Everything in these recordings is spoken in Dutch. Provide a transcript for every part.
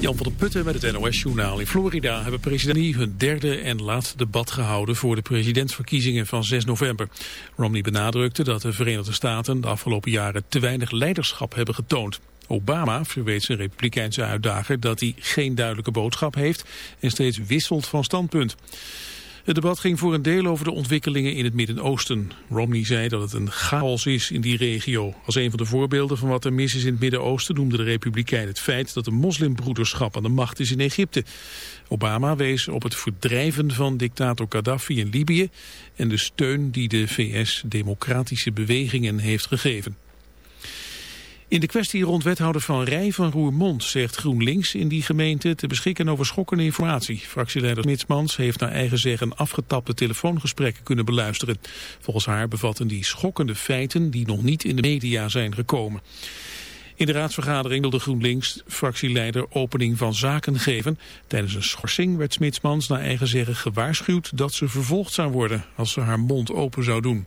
Jan van der Putten met het NOS-journaal. In Florida hebben president hun derde en laatste debat gehouden voor de presidentsverkiezingen van 6 november. Romney benadrukte dat de Verenigde Staten de afgelopen jaren te weinig leiderschap hebben getoond. Obama verweet zijn republikeinse uitdager dat hij geen duidelijke boodschap heeft en steeds wisselt van standpunt. Het debat ging voor een deel over de ontwikkelingen in het Midden-Oosten. Romney zei dat het een chaos is in die regio. Als een van de voorbeelden van wat er mis is in het Midden-Oosten noemde de Republikein het feit dat de moslimbroederschap aan de macht is in Egypte. Obama wees op het verdrijven van dictator Gaddafi in Libië en de steun die de VS democratische bewegingen heeft gegeven. In de kwestie rond wethouder Van Rij van Roermond zegt GroenLinks in die gemeente te beschikken over schokkende informatie. Fractieleider Smitsmans heeft naar eigen zeggen afgetapte telefoongesprekken kunnen beluisteren. Volgens haar bevatten die schokkende feiten die nog niet in de media zijn gekomen. In de raadsvergadering wilde GroenLinks fractieleider opening van zaken geven. Tijdens een schorsing werd Smitsmans naar eigen zeggen gewaarschuwd dat ze vervolgd zou worden als ze haar mond open zou doen.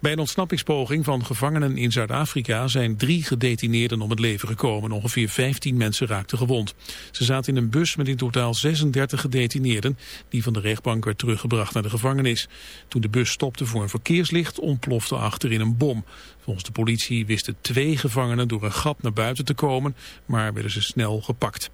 Bij een ontsnappingspoging van gevangenen in Zuid-Afrika zijn drie gedetineerden om het leven gekomen. Ongeveer 15 mensen raakten gewond. Ze zaten in een bus met in totaal 36 gedetineerden die van de rechtbank werd teruggebracht naar de gevangenis. Toen de bus stopte voor een verkeerslicht ontplofte achterin een bom. Volgens de politie wisten twee gevangenen door een gat naar buiten te komen, maar werden ze snel gepakt.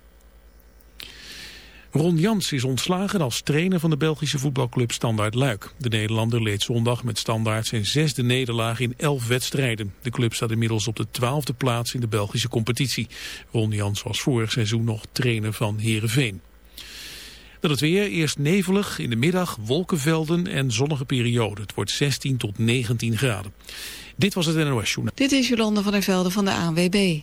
Ron Jans is ontslagen als trainer van de Belgische voetbalclub Standaard Luik. De Nederlander leed zondag met Standaard zijn zesde nederlaag in elf wedstrijden. De club staat inmiddels op de twaalfde plaats in de Belgische competitie. Ron Jans was vorig seizoen nog trainer van Heerenveen. Dan het weer, eerst nevelig, in de middag wolkenvelden en zonnige periode. Het wordt 16 tot 19 graden. Dit was het NOS Journal. Dit is Jolande van der Velde van de ANWB.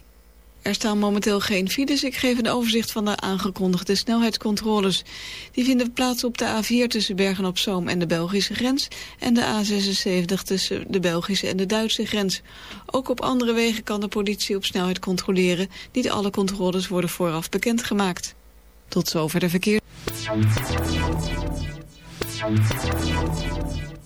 Er staan momenteel geen files. Ik geef een overzicht van de aangekondigde snelheidscontroles. Die vinden plaats op de A4 tussen Bergen-op-Zoom en de Belgische grens... en de A76 tussen de Belgische en de Duitse grens. Ook op andere wegen kan de politie op snelheid controleren. Niet alle controles worden vooraf bekendgemaakt. Tot zover de verkeer.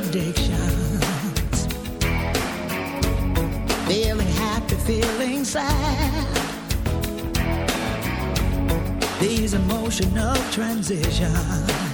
contradictions. Feeling happy, feeling sad. These emotional transitions.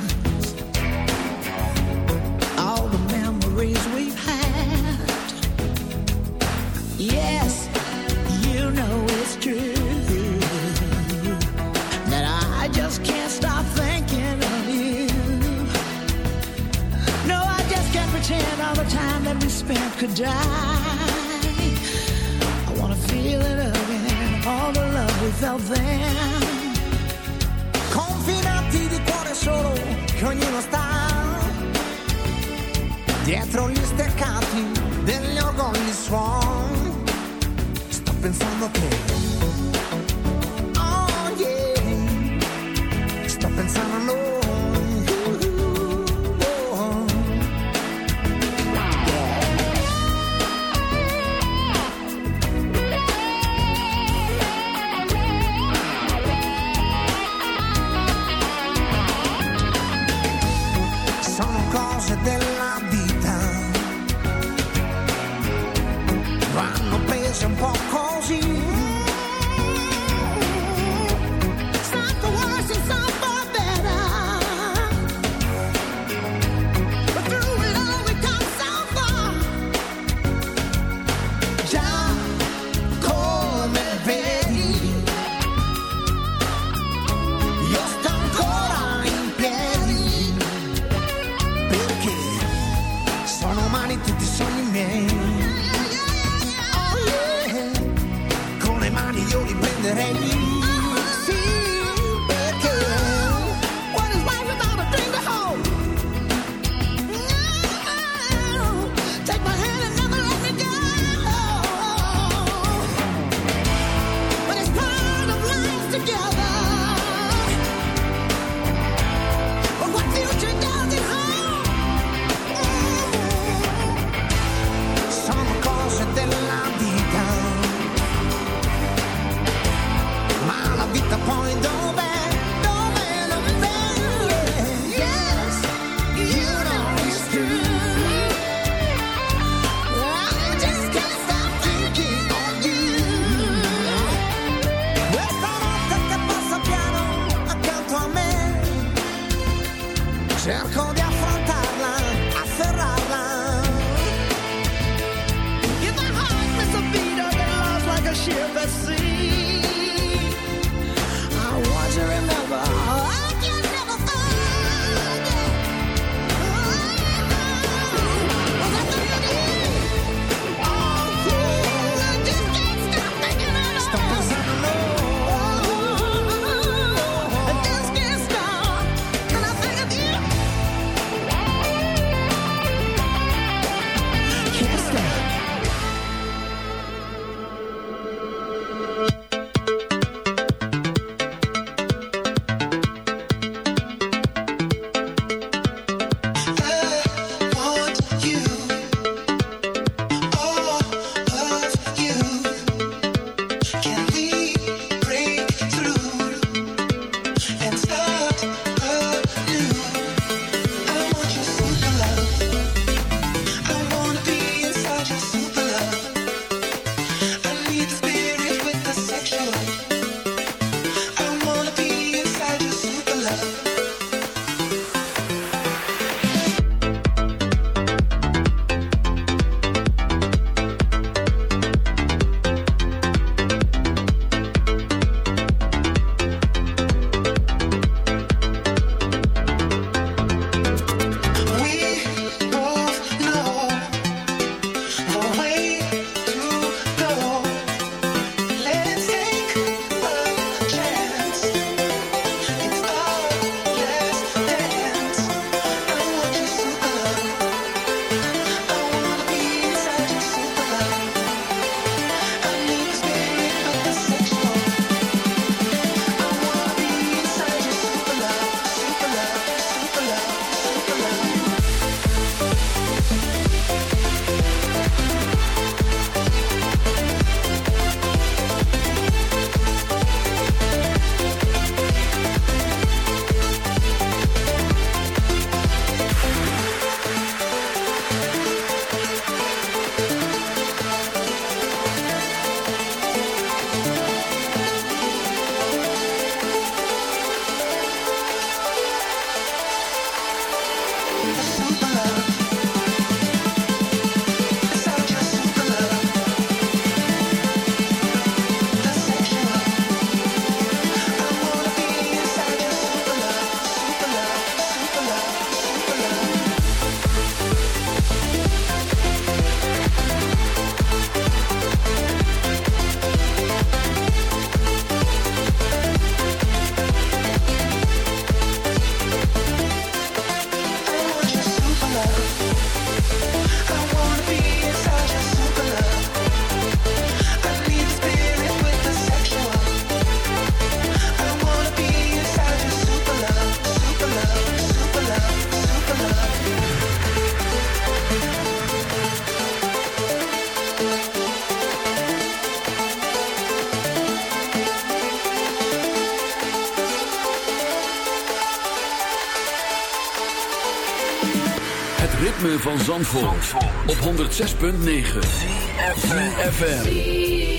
Op 106.9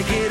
like it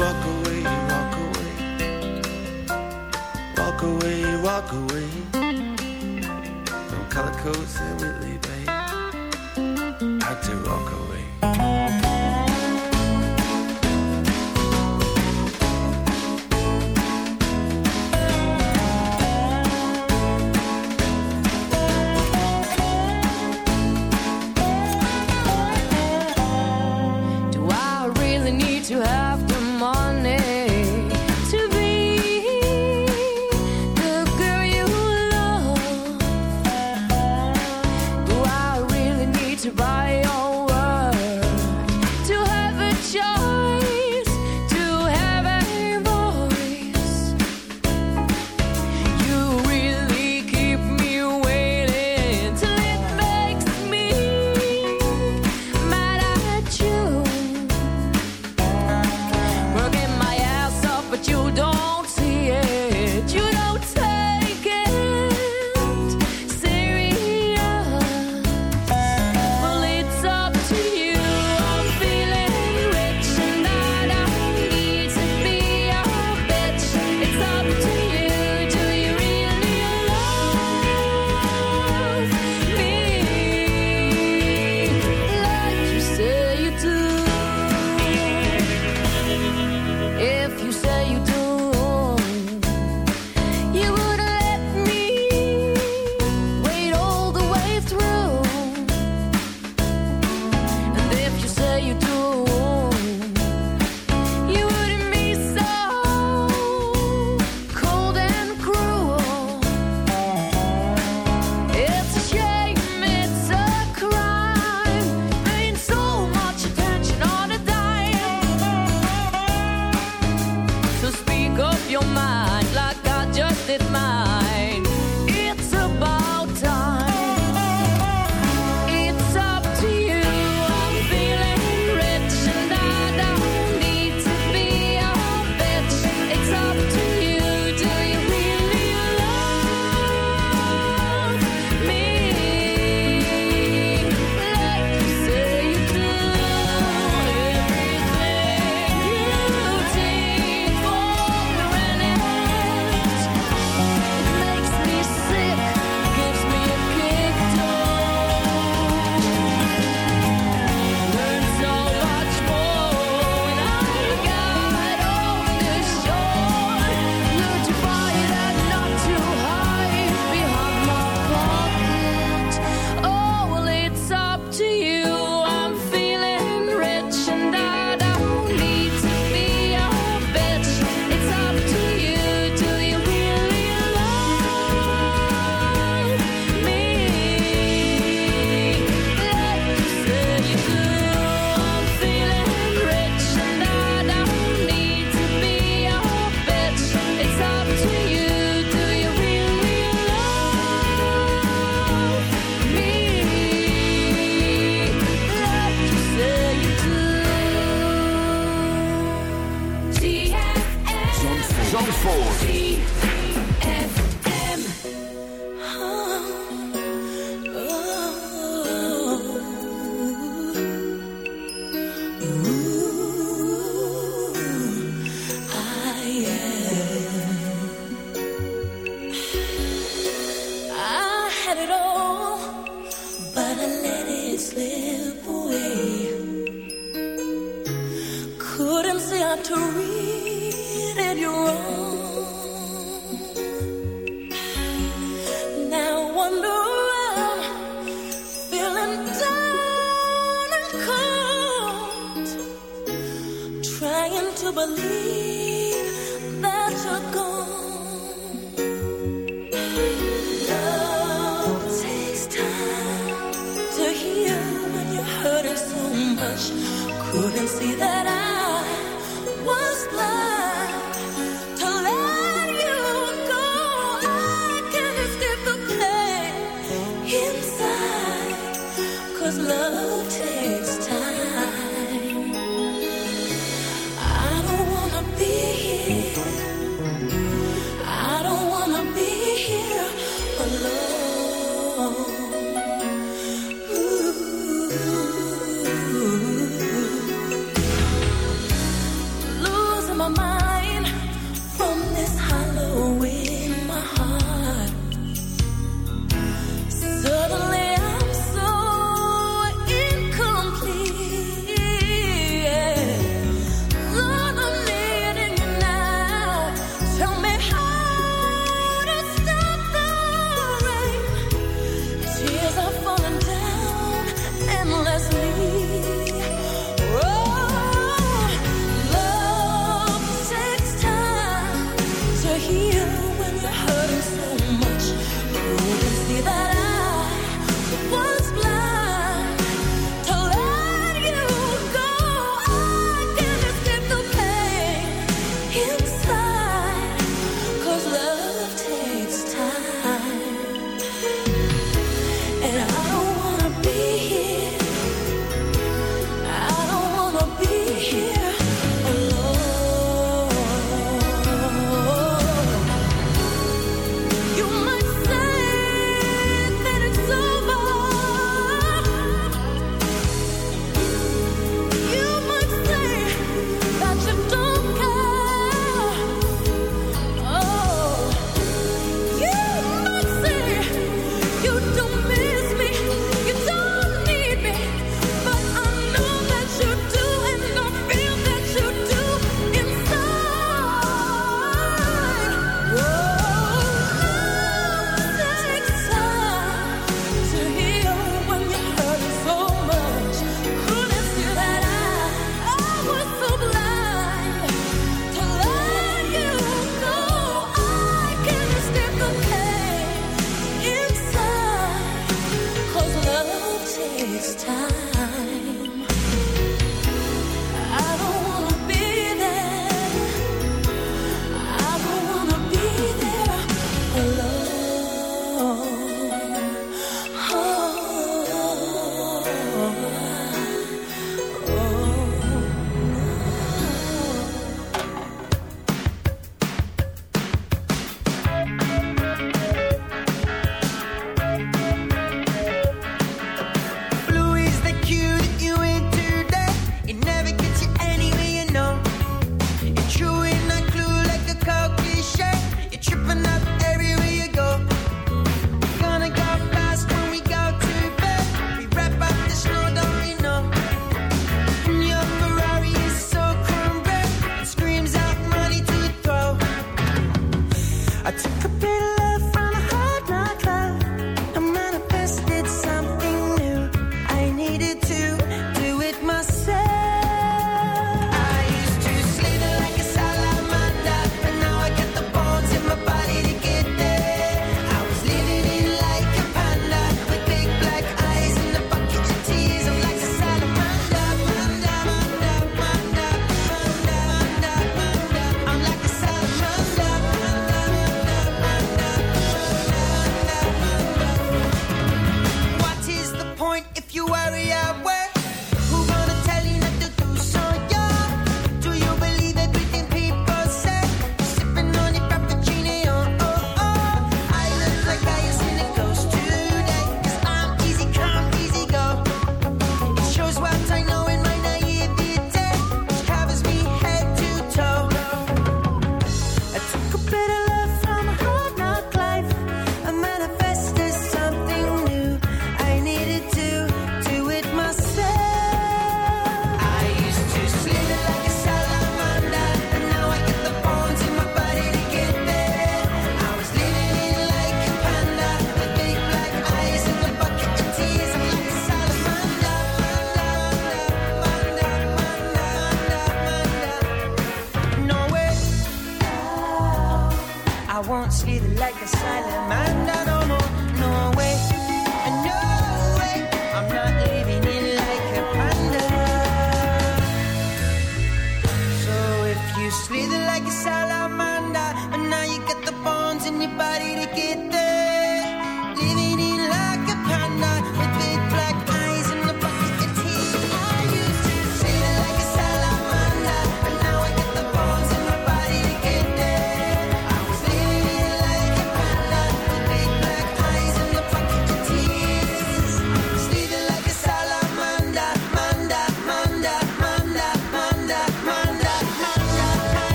walk away, walk away. Walk away, walk away. From color codes and Whitley Bay. Had to walk away.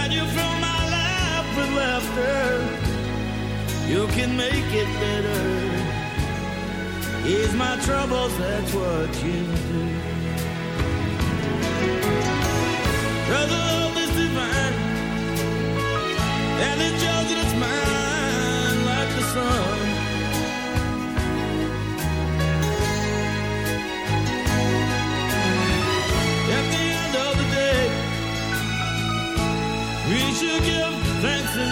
And you fill my life with laughter. You can make it better. Ease my troubles, that's what you do. Brother, love is divine. And it's yours and it's mine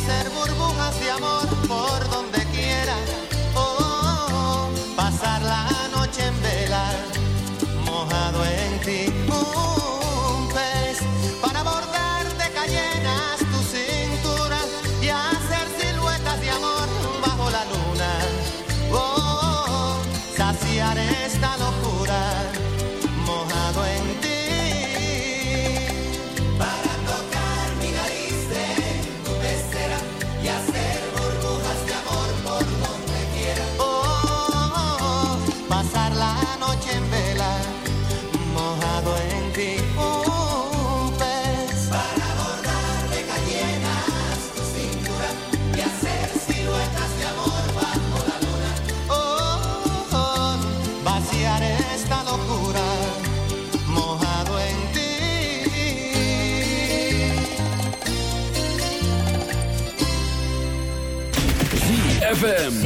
hacer burbujas de amor por donde ZFM.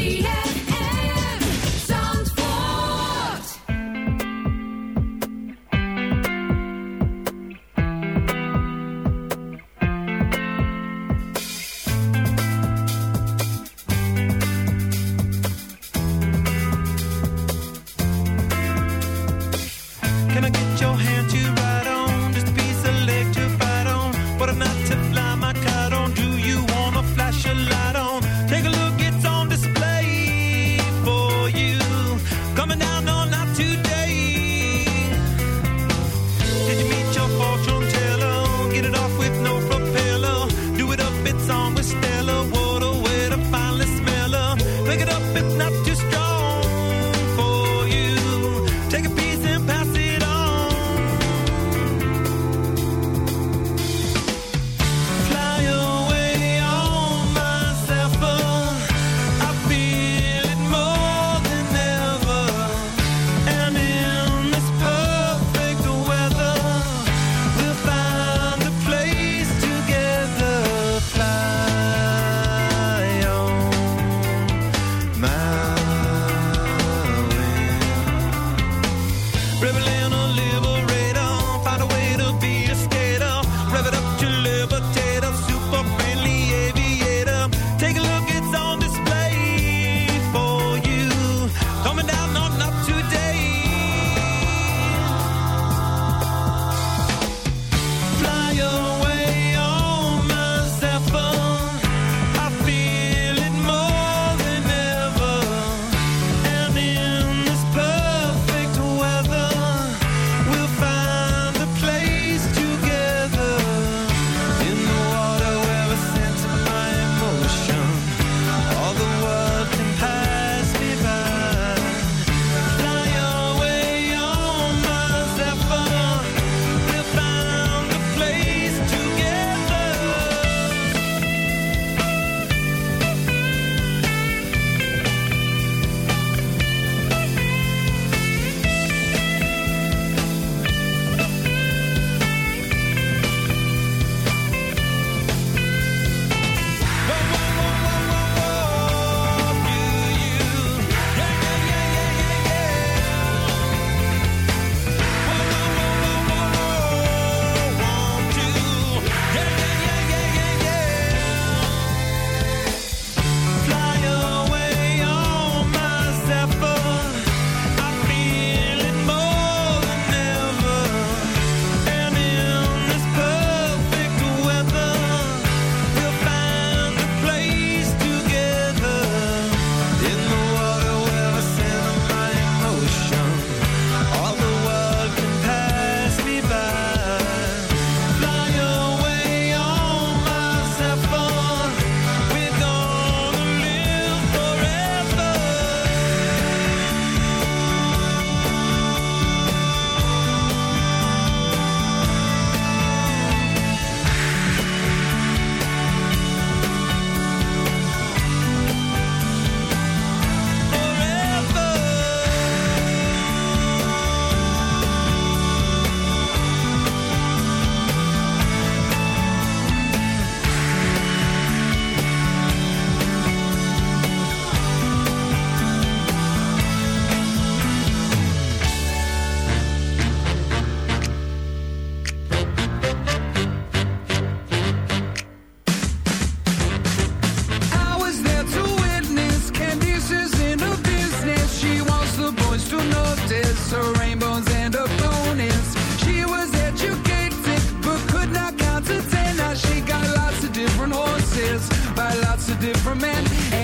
government.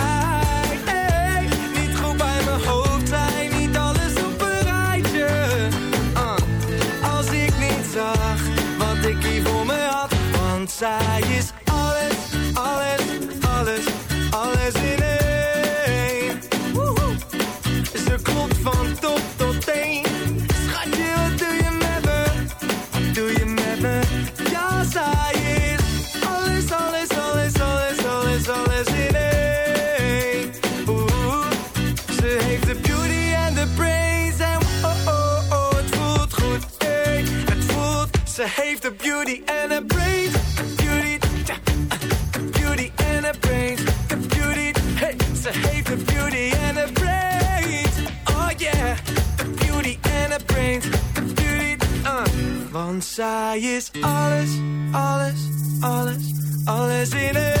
Want zij is alles, alles, alles, alles in één.